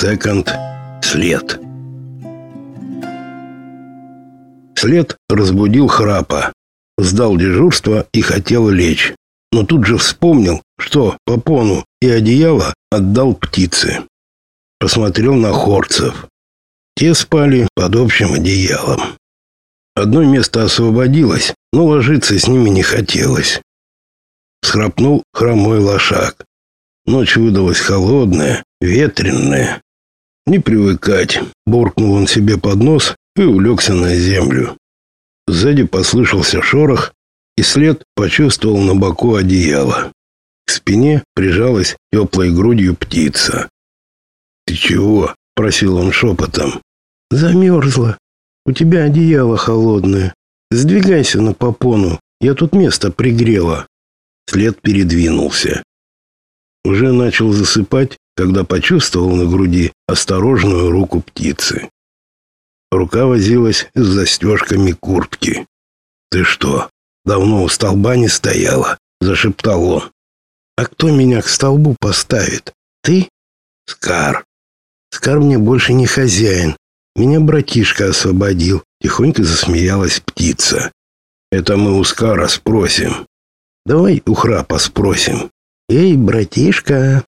Секонд. След. След разбудил храпа. Сдал дежурство и хотел лечь. Но тут же вспомнил, что попону и одеяло отдал птице. Посмотрел на хорцев. Те спали под общим одеялом. Одно место освободилось, но ложиться с ними не хотелось. Схрапнул хромой лошак. Ночь выдалась холодная, ветреная. Не привыкать, буркнул он себе под нос и улегся на землю. Сзади послышался шорох, и след почувствовал на боку одеяло. К спине прижалась теплой грудью птица. «Ты чего?» — просил он шепотом. «Замерзла. У тебя одеяло холодное. Сдвигайся на попону, я тут место пригрела». След передвинулся. Уже начал засыпать, когда почувствовал на груди осторожную руку птицы. Рука возилась с застежками куртки. «Ты что, давно у столба не стояла?» — зашептал он. «А кто меня к столбу поставит? Ты?» «Скар». «Скар мне больше не хозяин. Меня братишка освободил», — тихонько засмеялась птица. «Это мы у Скара спросим». «Давай у храпа спросим». «Эй, братишка!»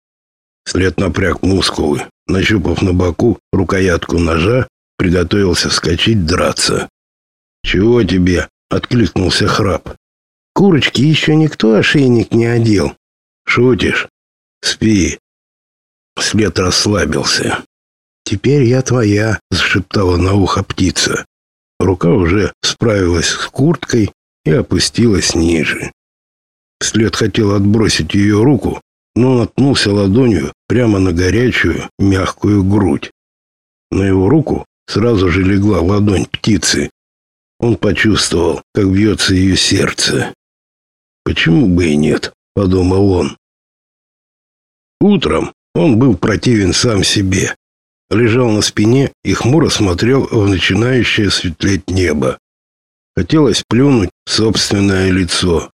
След напряг мускулы. Нащупав на боку рукоятку ножа, приготовился вскочить драться. «Чего тебе?» — откликнулся храп. «Курочки еще никто ошейник не одел». «Шутишь? Спи». След расслабился. «Теперь я твоя», — зашептала на ухо птица. Рука уже справилась с курткой и опустилась ниже. След хотел отбросить ее руку, но наткнулся ладонью прямо на горячую, мягкую грудь. На его руку сразу же легла ладонь птицы. Он почувствовал, как бьется ее сердце. «Почему бы и нет?» — подумал он. Утром он был противен сам себе. Лежал на спине и хмуро смотрел в начинающее светлеть небо. Хотелось плюнуть в собственное лицо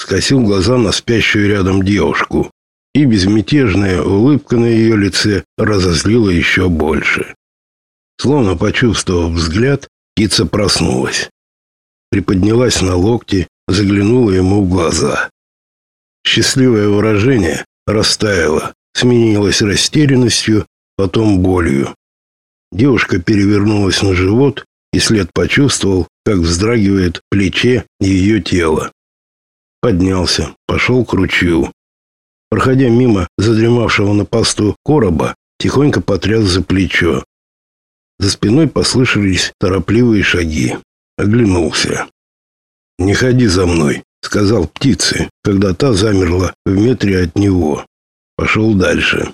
скосил глаза на спящую рядом девушку, и безмятежная улыбка на ее лице разозлила еще больше. Словно почувствовав взгляд, птица проснулась. Приподнялась на локти, заглянула ему в глаза. Счастливое выражение растаяло, сменилось растерянностью, потом болью. Девушка перевернулась на живот, и след почувствовал, как вздрагивает плече ее тело. Поднялся, пошел к ручью. Проходя мимо задремавшего на посту короба, тихонько потряс за плечо. За спиной послышались торопливые шаги. Оглянулся. «Не ходи за мной», — сказал птице, когда та замерла в метре от него. Пошел дальше.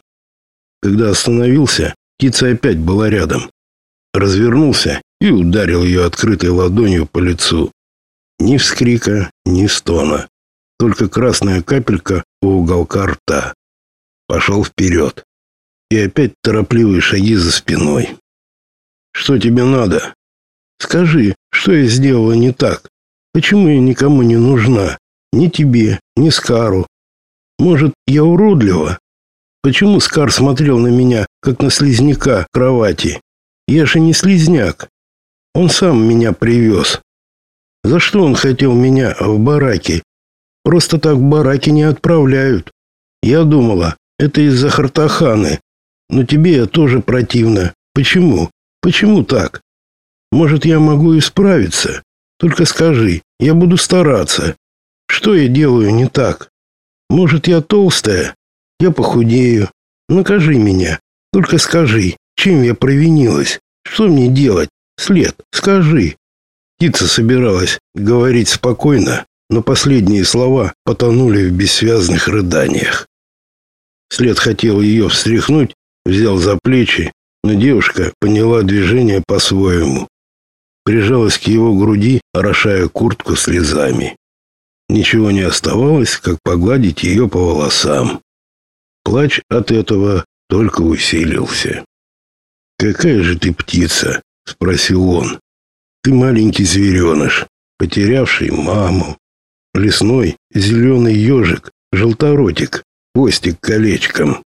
Когда остановился, птица опять была рядом. Развернулся и ударил ее открытой ладонью по лицу. Ни вскрика, ни стона только красная капелька у уголка рта. Пошел вперед. И опять торопливые шаги за спиной. Что тебе надо? Скажи, что я сделала не так? Почему я никому не нужна? Ни тебе, ни Скару. Может, я уродлива? Почему Скар смотрел на меня, как на слизняка кровати? Я же не слизняк. Он сам меня привез. За что он хотел меня в бараке Просто так в бараки не отправляют. Я думала, это из-за Хартаханы. Но тебе я тоже противно. Почему? Почему так? Может, я могу исправиться? Только скажи, я буду стараться. Что я делаю не так? Может, я толстая? Я похудею. Накажи меня. Только скажи, чем я провинилась? Что мне делать? След, скажи. Птица собиралась говорить спокойно, но последние слова потонули в бессвязных рыданиях. След хотел ее встряхнуть, взял за плечи, но девушка поняла движение по-своему. Прижалась к его груди, орошая куртку слезами. Ничего не оставалось, как погладить ее по волосам. Плач от этого только усилился. «Какая же ты птица?» — спросил он. «Ты маленький звереныш, потерявший маму, лесной зеленый ежик, желторотик, хвостик колечком.